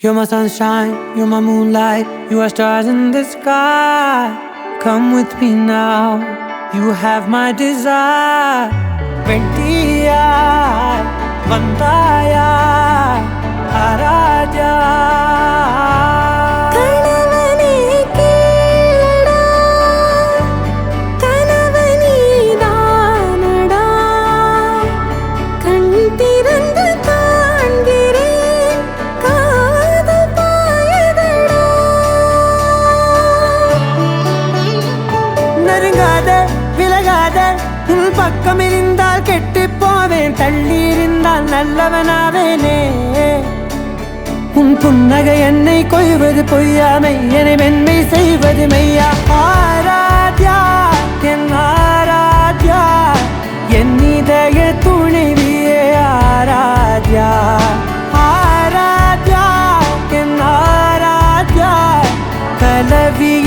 You're my sunshine, you're my moonlight, you are stars in the sky. Come with me now, you have my desire. Vendiya, Vandaya, Araja. நெருங்காத விலகாத உன் பக்கம் இருந்தால் கெட்டு போவேன் தள்ளி இருந்தால் நல்லவனாவேனே. உன் புன்னகை என்னை கொய்வது பொய்யாமை என மென்மை செய்வது மெய்யா. ஆராத்யா என் ஆராத்யா என் இதய துணைவியே ஆராத்யா. ஆராத்யா என் ஆராத்யா கலவி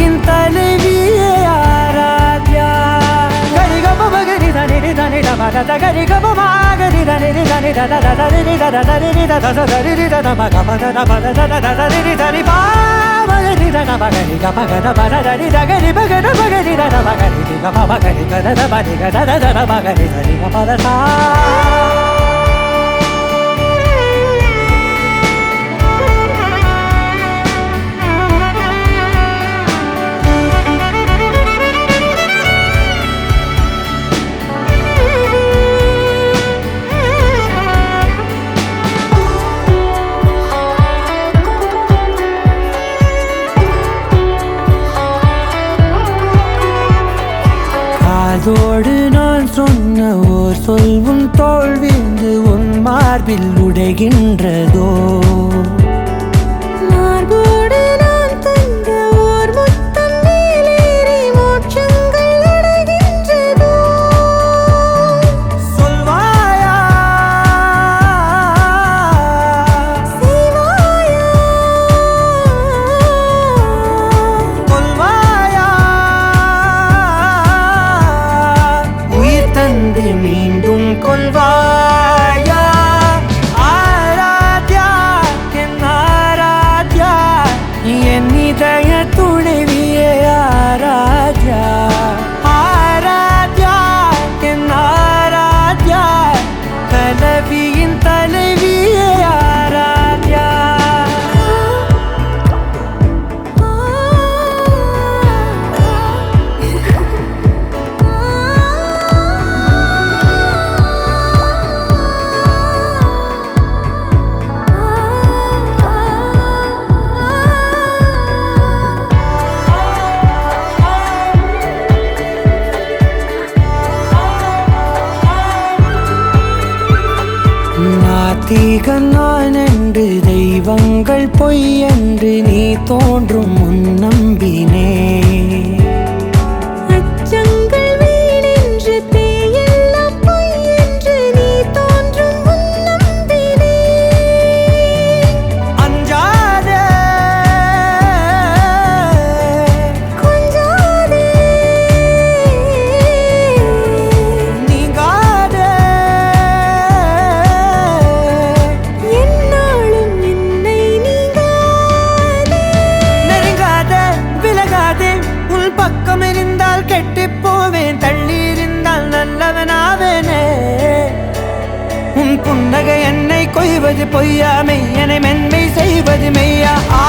da da ga ga ma ma ga ni da ni ni da ni da da da da ni ni da da da ni ni da da da da ni ni da da ma ga ma da da ma da da da da da ni ni da ni ba ma ga ni da na ma ga ni ga ma ga da ma da da ni da ga ni ma ga da ma ga ni da da ma ga ni ga ma ma ga ni ga da da ma ni ga da da da ma ga ni da ni ga ma da da ஓர் சொல் உன் தோல் வீழ்ந்து உன் மார்பில் உடைகின்றதோ? மார்போடு happy நாத்திகன் என்று தெய்வங்கள் பொய் என்று நீ தோன்றும் முன் நம்பினேன். கெட்டி போவேன் தள்ளி இருந்தால் நல்லவனாவேனே. உன் புன்னகை என்னை கொய்வது பொய்யாமை என்னை மென்மை செய்வது மெய்யா ஆ